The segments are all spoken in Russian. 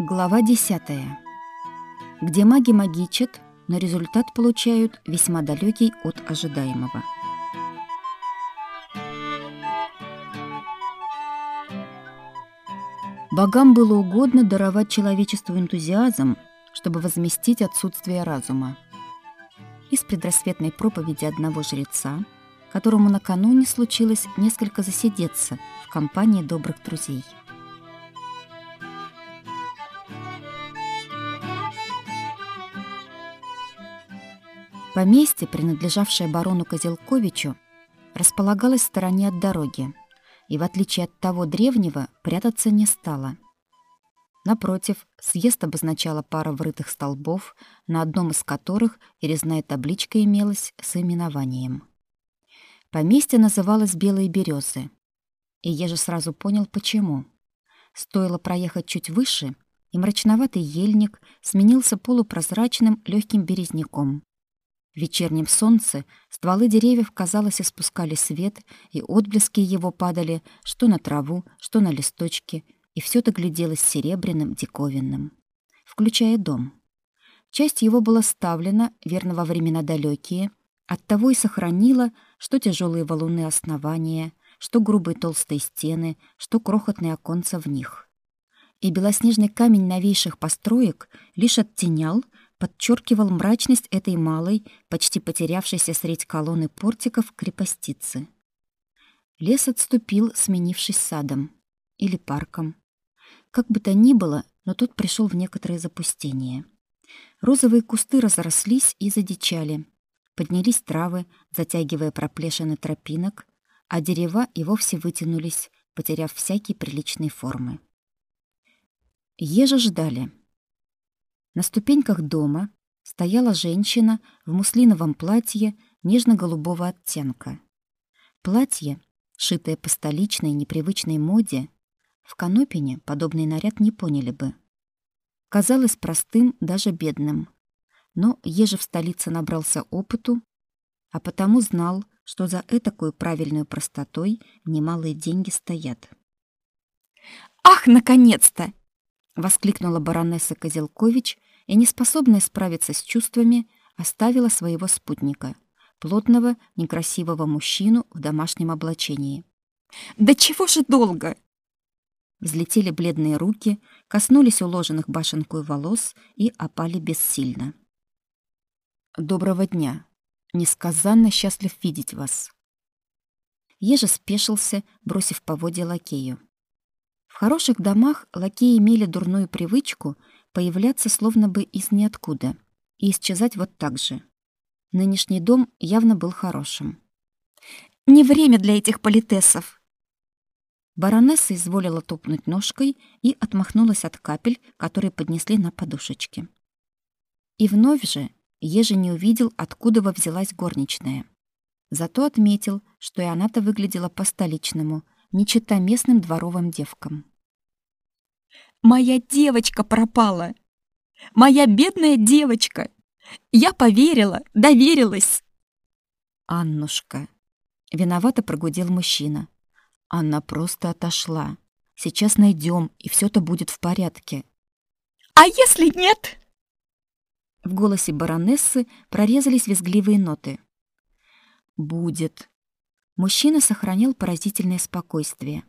Глава 10. Где маги магичат, но результат получают весьма далекий от ожидаемого. Богам было угодно даровать человечеству энтузиазм, чтобы возместить отсутствие разума. Из предрассветной проповеди одного жреца, которому накануне случилось несколько засидеться в компании добрых друзей – Поместье, принадлежавшее барону Козелковичу, располагалось в стороне от дороги, и в отличие от того древнего, прятаться не стало. Напротив, съезд обозначала пара врытых столбов, на одном из которых и резная табличка имелась с именованием. Поместье называлось Белые березы, и я же сразу понял, почему. Стоило проехать чуть выше, и мрачноватый ельник сменился полупрозрачным легким березняком, в вечернем солнце стволы деревьев, казалось, испускали свет, и отблески его падали что на траву, что на листочки, и все это гляделось серебряным, диковинным, включая дом. Часть его была ставлена, верно, во времена далекие, оттого и сохранила, что тяжелые валуны основания, что грубые толстые стены, что крохотные оконца в них. И белоснежный камень новейших построек лишь оттенял, подчеркивал мрачность этой малой, почти потерявшейся средь колонны портиков крепостицы. Лес отступил, сменившись садом или парком. Как бы то ни было, но тот пришел в некоторое запустение. Розовые кусты разрослись и задичали. Поднялись травы, затягивая проплешины тропинок, а дерева и вовсе вытянулись, потеряв всякие приличные формы. Ежа ждали — на ступеньках дома стояла женщина в муслиновом платье нежно-голубого оттенка. Платье, шитое по столичной непривычной моде, в Канопине подобный наряд не поняли бы. Казалось простым, даже бедным. Но еже в столице набрался опыту, а потому знал, что за этакую правильную простотой немалые деньги стоят. «Ах, наконец-то!» — воскликнула баронесса Козелкович, и, неспособная справиться с чувствами, оставила своего спутника, плотного, некрасивого мужчину в домашнем облачении. «Да чего же долго?» Взлетели бледные руки, коснулись уложенных башенкой волос и опали бессильно. «Доброго дня. Несказанно счастлив видеть вас». Ежа спешился, бросив поводья лакею. В хороших домах лакеи имели дурную привычку появляться словно бы из ниоткуда и исчезать вот так же. Нынешний дом явно был хорошим. «Не время для этих политесов!» Баронесса изволила топнуть ножкой и отмахнулась от капель, которые поднесли на подушечке. И вновь же Ежи не увидел, откуда во взялась горничная. Зато отметил, что и она-то выглядела по-столичному, не чита местным дворовым девкам. Моя девочка пропала. Моя бедная девочка. Я поверила, доверилась. Аннушка. Виновато прогудел мужчина. Она просто отошла. Сейчас найдем, и все это будет в порядке. А если нет? В голосе баронессы прорезались визгливые ноты. Будет. Мужчина сохранял поразительное спокойствие.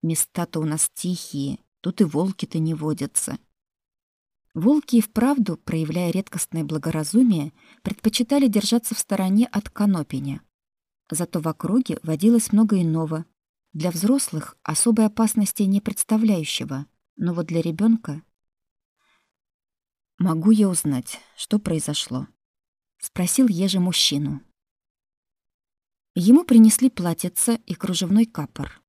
Места-то у нас тихие, Тут и волки-то не водятся. Волки и вправду, проявляя редкостное благоразумие, предпочитали держаться в стороне от канопиня. Зато в округе водилось много иного, для взрослых особой опасности не представляющего, но вот для ребенка «Могу я узнать, что произошло?» — спросил еже мужчину. Ему принесли платьице и кружевной капор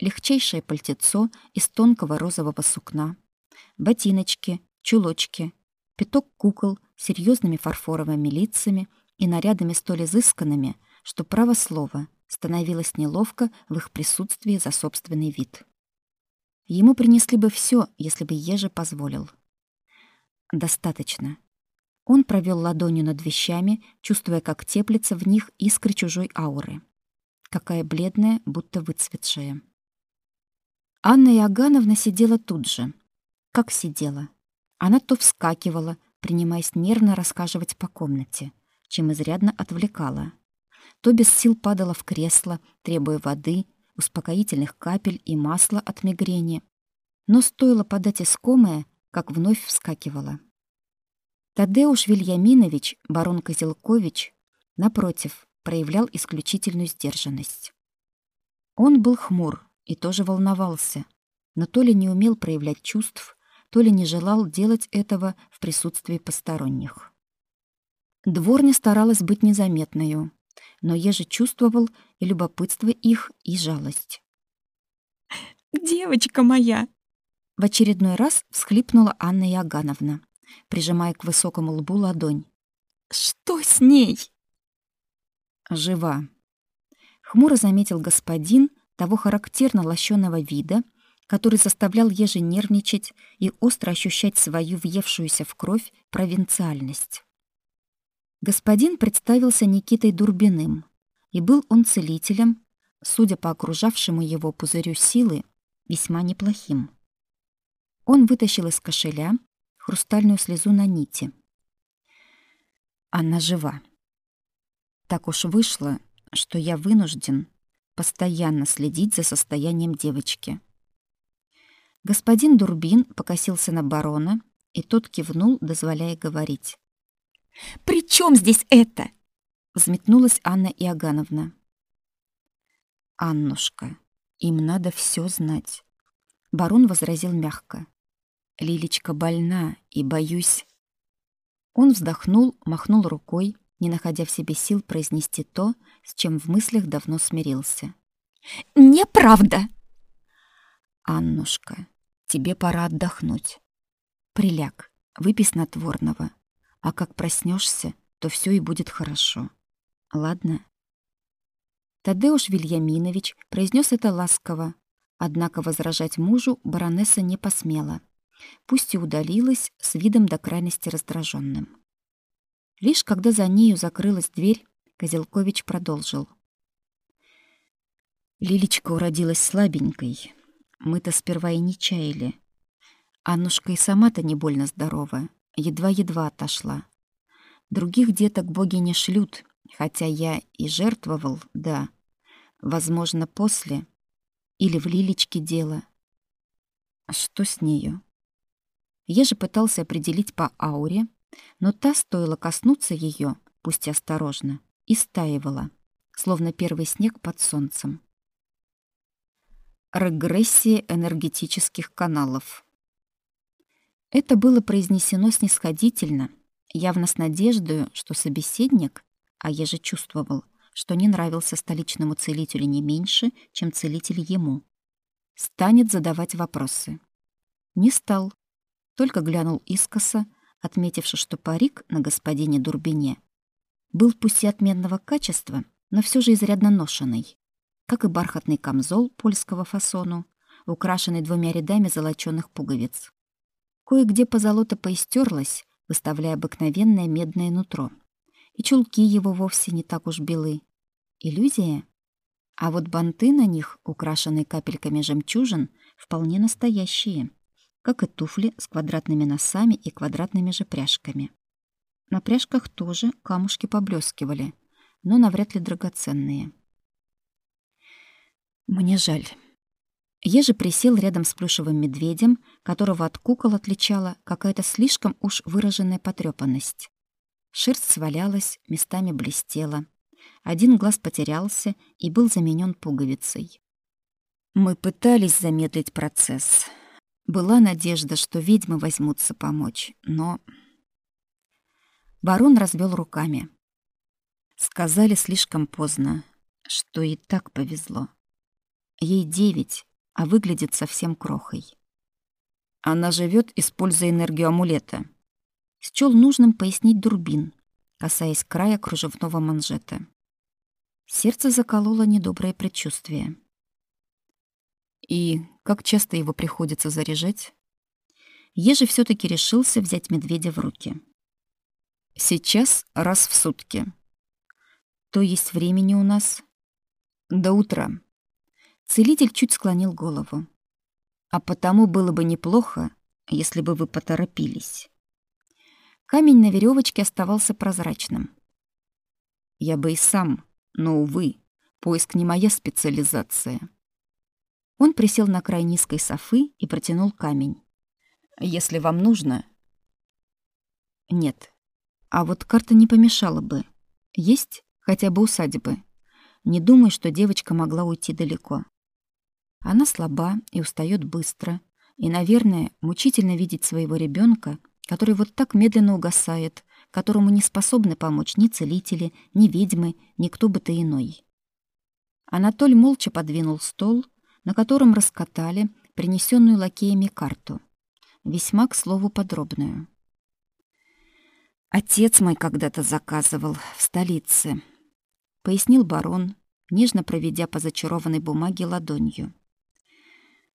легчайшее пальтецо из тонкого розового сукна, ботиночки, чулочки, пяток кукол с серьезными фарфоровыми лицами и нарядами столь изысканными, что право слово становилось неловко в их присутствии за собственный вид. Ему принесли бы все, если бы Ежи позволил. Достаточно. Он провел ладонью над вещами, чувствуя, как теплится в них искры чужой ауры. Какая бледная, будто выцветшая. Анна Иогановна сидела тут же. как сидела. Она то вскакивала, принимаясь нервно рассказывать по комнате, чем изрядно отвлекала. То без сил падала в кресло, требуя воды, успокоительных капель и масла от мигрени. Но стоило подать искомое, как вновь вскакивала. Тадеуш Вильяминович, барон Козелкович, напротив, проявлял исключительную сдержанность. Он был хмур и тоже волновался, но то ли не умел проявлять чувств, то ли не желал делать этого в присутствии посторонних. Дворня старалась быть незаметной, но еже чувствовал и любопытство их, и жалость. «Девочка моя!» В очередной раз всхлипнула Анна Иогановна, прижимая к высокому лбу ладонь. «Что с ней?» «Жива», — хмуро заметил господин того характерно лощеного вида, который заставлял еже нервничать и остро ощущать свою въевшуюся в кровь провинциальность. Господин представился Никитой Дурбиным, и был он целителем, судя по окружавшему его пузырю силы, весьма неплохим. Он вытащил из кошеля хрустальную слезу на нити. Она жива. Так уж вышло, что я вынужден постоянно следить за состоянием девочки. Господин Дурбин покосился на барона, и тот кивнул, дозволяя говорить. «При чем здесь это?» — взметнулась Анна Иогановна. «Аннушка, им надо все знать», — барон возразил мягко. «Лилечка больна, и боюсь...» Он вздохнул, махнул рукой, не находя в себе сил произнести то, с чем в мыслях давно смирился. «Неправда!» «Аннушка, тебе пора отдохнуть. Приляг, выпей снотворного, а как проснешься, то все и будет хорошо. Ладно?» Тадеуш Вильяминович произнес это ласково, однако возражать мужу баронесса не посмела, пусть и удалилась с видом до крайности раздраженным. Лишь когда за нею закрылась дверь, Козелкович продолжил. Лилечка уродилась слабенькой, мы-то сперва и не чаяли. Аннушка и сама-то не больно здорова, едва-едва отошла. Других деток боги не шлют, хотя я и жертвовал, да. Возможно, после. Или в Лилечке дело. А что с нею? Я же пытался определить по ауре, но та, стоило коснуться ее, пусть и осторожно, и стаивала, словно первый снег под солнцем регрессии энергетических каналов. Это было произнесено снисходительно, явно с надеждой, что собеседник, а я же чувствовал, что не нравился столичному целителю не меньше, чем целитель ему, станет задавать вопросы. Не стал, только глянул искоса, отметивши, что парик на господине Дурбине был пусть и отменного качества, но все же изрядно ношенный как и бархатный камзол польского фасону, украшенный двумя рядами золочёных пуговиц. Кое-где позолота поистерлась, выставляя обыкновенное медное нутро. И чулки его вовсе не так уж белы. Иллюзия? А вот банты на них, украшенные капельками жемчужин, вполне настоящие, как и туфли с квадратными носами и квадратными же пряжками. На пряжках тоже камушки поблескивали, но навряд ли драгоценные. Мне жаль. Ежи присел рядом с плюшевым медведем, которого от кукол отличала какая-то слишком уж выраженная потрепанность. Шерсть свалялась, местами блестела. Один глаз потерялся и был заменен пуговицей. Мы пытались замедлить процесс. Была надежда, что ведьмы возьмутся помочь, но... Барон развел руками. Сказали слишком поздно, что и так повезло. Ей девять, а выглядит совсем крохой. Она живет, используя энергию амулета. Счел нужным пояснить Дурбин, касаясь края кружевного манжета. Сердце закололо недоброе предчувствие. И как часто его приходится заряжать? Ежи все таки решился взять медведя в руки. Сейчас раз в сутки. То есть времени у нас до утра. Целитель чуть склонил голову. А потому было бы неплохо, если бы вы поторопились. Камень на веревочке оставался прозрачным. Я бы и сам, но, увы, поиск не моя специализация. Он присел на край низкой софы и протянул камень. Если вам нужно... Нет. А вот карта не помешала бы. Есть хотя бы усадьбы. Не думаю, что девочка могла уйти далеко. Она слаба и устает быстро. И, наверное, мучительно видеть своего ребенка, который вот так медленно угасает, которому не способны помочь ни целители, ни ведьмы, ни кто бы то иной. Анатоль молча подвинул стол, на котором раскатали принесенную лакеями карту, весьма, к слову, подробную. «Отец мой когда-то заказывал в столице», — пояснил барон, нежно проведя по зачарованной бумаге ладонью.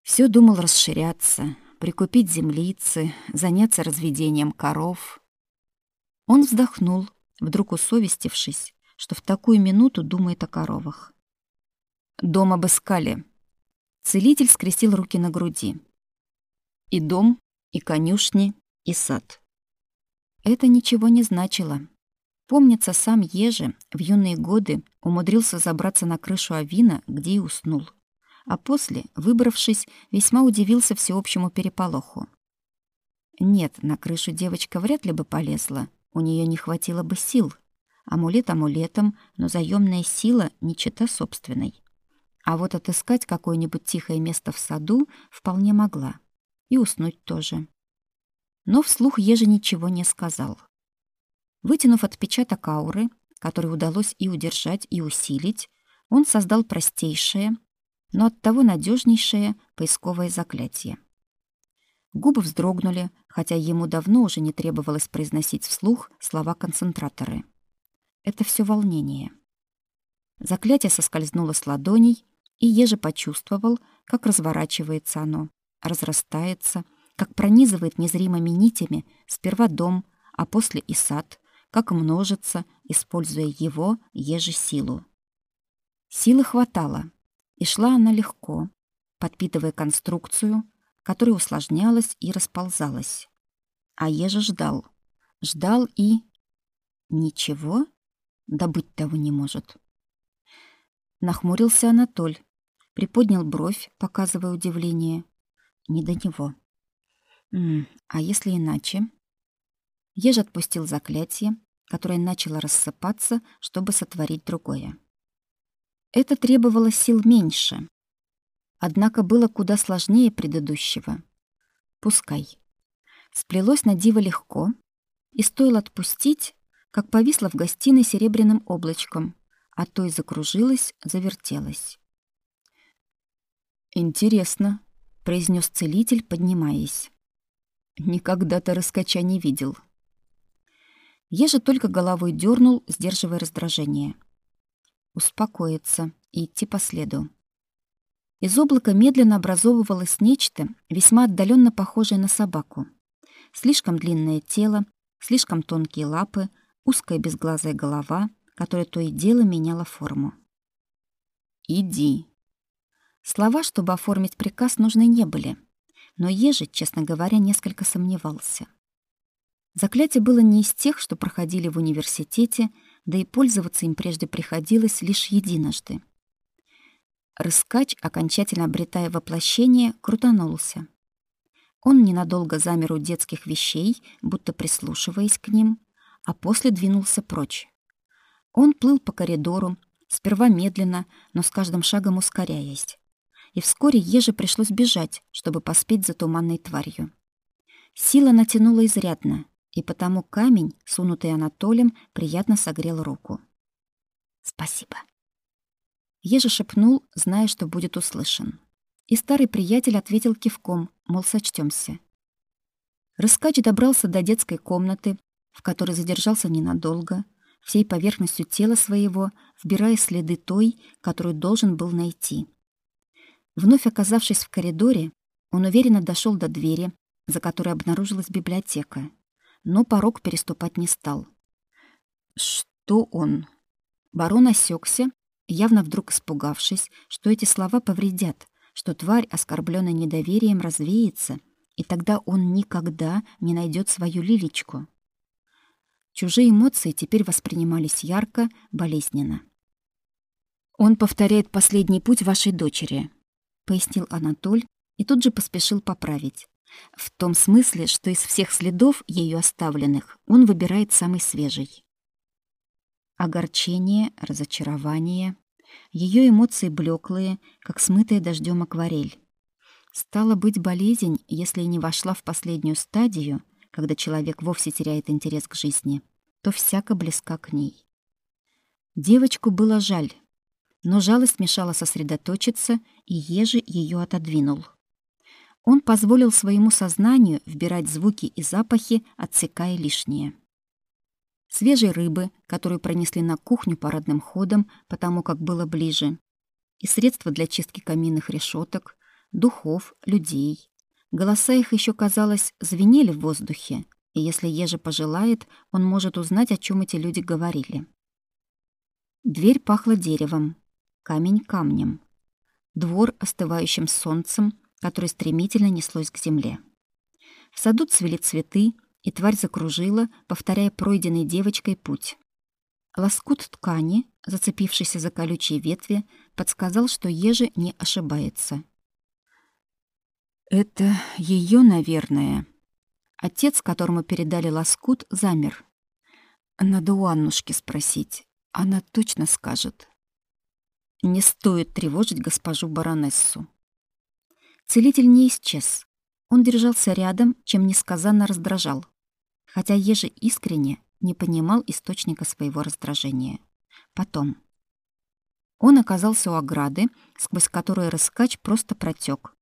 Все думал расширяться, прикупить землицы, заняться разведением коров. Он вздохнул, вдруг усовестившись, что в такую минуту думает о коровах. Дом обыскали. Целитель скрестил руки на груди. И дом, и конюшни, и сад. Это ничего не значило. Помнится, сам Ежи в юные годы умудрился забраться на крышу авина, где и уснул а после, выбравшись, весьма удивился всеобщему переполоху. Нет, на крышу девочка вряд ли бы полезла, у нее не хватило бы сил. Амулет амулетом, но заёмная сила не чета собственной. А вот отыскать какое-нибудь тихое место в саду вполне могла. И уснуть тоже. Но вслух Ежи ничего не сказал. Вытянув отпечаток ауры, который удалось и удержать, и усилить, он создал простейшее, но оттого надежнейшее поисковое заклятие. Губы вздрогнули, хотя ему давно уже не требовалось произносить вслух слова концентраторы. Это все волнение. Заклятие соскользнуло с ладоней, и Еже почувствовал, как разворачивается оно, разрастается, как пронизывает незримыми нитями сперва дом, а после и сад, как множится, используя его еже силу. Силы хватало, и шла она легко, подпитывая конструкцию, которая усложнялась и расползалась. А Ежа ждал. Ждал и... Ничего? Да быть того не может. Нахмурился Анатоль, приподнял бровь, показывая удивление. Не до него. М а если иначе? Еж отпустил заклятие, которое начало рассыпаться, чтобы сотворить другое. Это требовало сил меньше. Однако было куда сложнее предыдущего. Пускай. Сплелось на диво легко, и стоило отпустить, как повисло в гостиной серебряным облачком, а то и закружилось, завертелось. «Интересно», — произнес целитель, поднимаясь. «Никогда ты раскача не видел». Еже только головой дернул, сдерживая раздражение успокоиться и идти по следу. Из облака медленно образовывалось нечто, весьма отдаленно похожее на собаку. Слишком длинное тело, слишком тонкие лапы, узкая безглазая голова, которая то и дело меняла форму. «Иди». Слова, чтобы оформить приказ, нужны не были, но Ежи, честно говоря, несколько сомневался. Заклятие было не из тех, что проходили в университете, да и пользоваться им прежде приходилось лишь единожды. Рыскач, окончательно обретая воплощение, крутанулся. Он ненадолго замер у детских вещей, будто прислушиваясь к ним, а после двинулся прочь. Он плыл по коридору, сперва медленно, но с каждым шагом ускоряясь. И вскоре еже пришлось бежать, чтобы поспеть за туманной тварью. Сила натянула изрядно, и потому камень, сунутый Анатолием, приятно согрел руку. «Спасибо». Ежа шепнул, зная, что будет услышан. И старый приятель ответил кивком, мол, сочтёмся. Рыскач добрался до детской комнаты, в которой задержался ненадолго, всей поверхностью тела своего, вбирая следы той, которую должен был найти. Вновь оказавшись в коридоре, он уверенно дошел до двери, за которой обнаружилась библиотека но порог переступать не стал. Что он? Барон осекся, явно вдруг испугавшись, что эти слова повредят, что тварь, оскорбленная недоверием, развеется, и тогда он никогда не найдет свою Лилечку. Чужие эмоции теперь воспринимались ярко, болезненно. Он повторяет последний путь вашей дочери, пояснил Анатоль и тут же поспешил поправить. В том смысле, что из всех следов ее оставленных он выбирает самый свежий. Огорчение, разочарование, ее эмоции блеклые, как смытая дождем акварель. Стало быть, болезнь, если не вошла в последнюю стадию, когда человек вовсе теряет интерес к жизни, то всяко близка к ней. Девочку было жаль, но жалость мешала сосредоточиться, и Ежи ее отодвинул. Он позволил своему сознанию вбирать звуки и запахи, отсекая лишнее. Свежей рыбы, которую пронесли на кухню парадным ходом, потому как было ближе, и средства для чистки каминных решеток, духов, людей. Голоса их еще, казалось, звенели в воздухе, и если Ежи пожелает, он может узнать, о чем эти люди говорили. Дверь пахла деревом, камень камнем, двор остывающим солнцем, которое стремительно неслось к земле. В саду цвели цветы, и тварь закружила, повторяя пройденный девочкой путь. Лоскут ткани, зацепившийся за колючие ветви, подсказал, что Ежи не ошибается. «Это ее, наверное». Отец, которому передали лоскут, замер. «Надо у Аннушки спросить. Она точно скажет». Не стоит тревожить госпожу баронессу. Целитель не исчез. Он держался рядом, чем несказанно раздражал. Хотя Ежи искренне не понимал источника своего раздражения. Потом. Он оказался у ограды, сквозь которую раскач просто протек.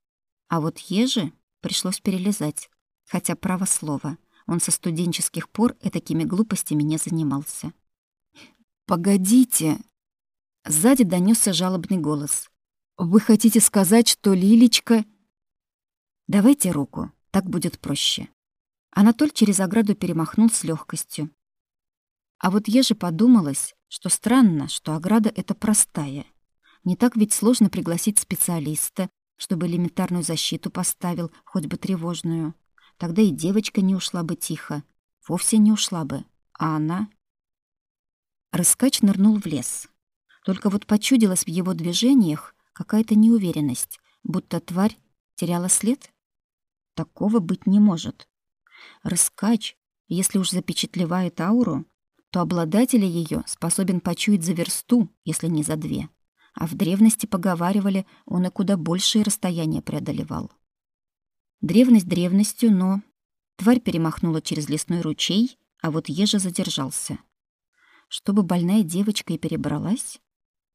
А вот Ежи пришлось перелезать, хотя право слово, он со студенческих пор такими глупостями не занимался. «Погодите!» Сзади донесся жалобный голос. «Вы хотите сказать, что Лилечка...» «Давайте руку, так будет проще». Анатоль через ограду перемахнул с легкостью. А вот еже подумалось, что странно, что ограда эта простая. Не так ведь сложно пригласить специалиста, чтобы элементарную защиту поставил, хоть бы тревожную. Тогда и девочка не ушла бы тихо, вовсе не ушла бы. А она... Раскач нырнул в лес. Только вот почудилась в его движениях какая-то неуверенность, будто тварь теряла след. Такого быть не может. Раскач, если уж запечатлевает ауру, то обладатель ее способен почуять за версту, если не за две. А в древности поговаривали, он и куда большие расстояния преодолевал. Древность древностью, но тварь перемахнула через лесной ручей, а вот ежа задержался. Чтобы больная девочка и перебралась?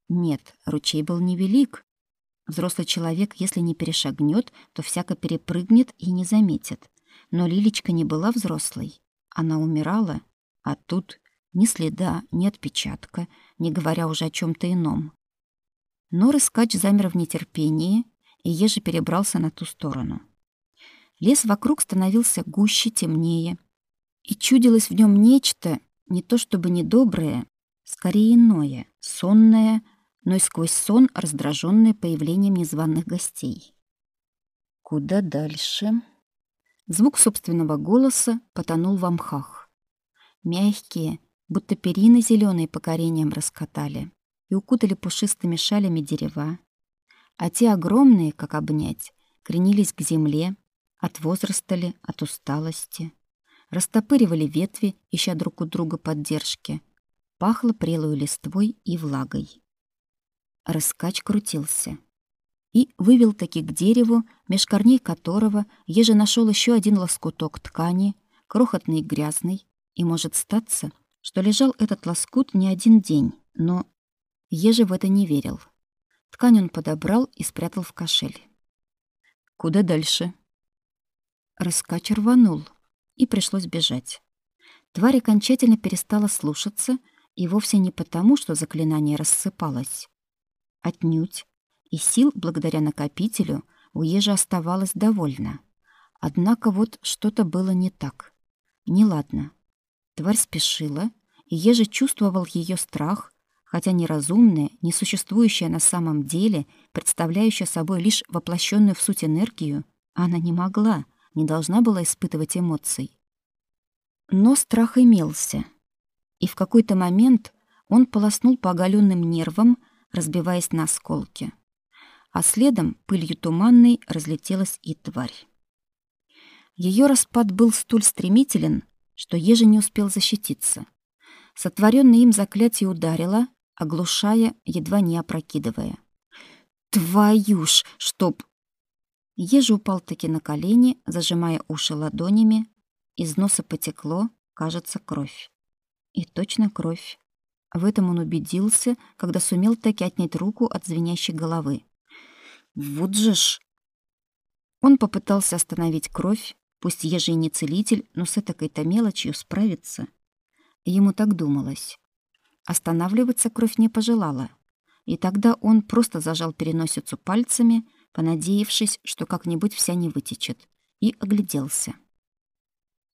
Нет, ручей был невелик, Взрослый человек, если не перешагнет, то всяко перепрыгнет и не заметит. Но Лилечка не была взрослой. Она умирала, а тут ни следа, ни отпечатка, не говоря уже о чем то ином. Но рыскач замер в нетерпении, и еже перебрался на ту сторону. Лес вокруг становился гуще, темнее, и чудилось в нем нечто, не то чтобы недоброе, скорее иное, сонное, но и сквозь сон, раздраженный появлением незваных гостей. Куда дальше? Звук собственного голоса потонул в мхах. Мягкие, будто перины зеленые покорением раскатали и укутали пушистыми шалями дерева, а те огромные, как обнять, кренились к земле, от возраста ли, от усталости, растопыривали ветви, ища друг у друга поддержки, пахло прелой листвой и влагой. Раскач крутился и вывел таки к дереву, меж корней которого еже нашел еще один лоскуток ткани, крохотный и грязный, и может статься, что лежал этот лоскут не один день, но еже в это не верил. Ткань он подобрал и спрятал в кошель. Куда дальше? Раскач рванул, и пришлось бежать. Тварь окончательно перестала слушаться, и вовсе не потому, что заклинание рассыпалось. Отнюдь. И сил, благодаря накопителю, у Ежи оставалось довольно. Однако вот что-то было не так. Неладно. Тварь спешила, и Ежи чувствовал ее страх, хотя неразумная, несуществующая на самом деле, представляющая собой лишь воплощенную в суть энергию, она не могла, не должна была испытывать эмоций. Но страх имелся. И в какой-то момент он полоснул по оголенным нервам, разбиваясь на осколки. А следом пылью туманной разлетелась и тварь. Ее распад был столь стремителен, что Ежи не успел защититься. Сотворенное им заклятие ударило, оглушая, едва не опрокидывая. «Твою ж, чтоб...» Ежи упал таки на колени, зажимая уши ладонями. Из носа потекло, кажется, кровь. И точно кровь. В этом он убедился, когда сумел таки отнять руку от звенящей головы. Вот же ж! Он попытался остановить кровь, пусть еже и не целитель, но с этой-то мелочью справится. Ему так думалось. Останавливаться кровь не пожелала. И тогда он просто зажал переносицу пальцами, понадеявшись, что как-нибудь вся не вытечет, и огляделся.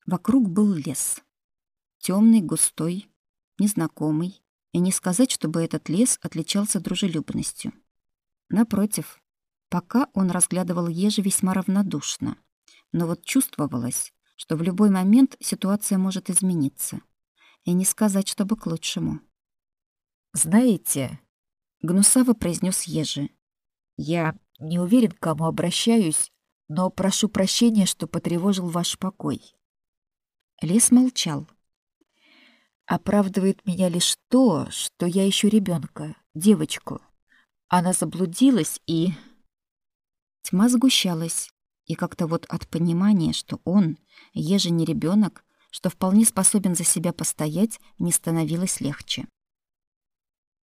Вокруг был лес. темный, густой, незнакомый, и не сказать, чтобы этот лес отличался дружелюбностью. Напротив, пока он разглядывал ежи весьма равнодушно, но вот чувствовалось, что в любой момент ситуация может измениться. И не сказать, чтобы к лучшему. «Знаете», — гнусаво произнес ежи, — «я не уверен, к кому обращаюсь, но прошу прощения, что потревожил ваш покой». Лес молчал, Оправдывает меня лишь то, что я ищу ребенка, девочку. Она заблудилась и... Тьма сгущалась, и как-то вот от понимания, что он, еже не ребенок, что вполне способен за себя постоять, не становилось легче.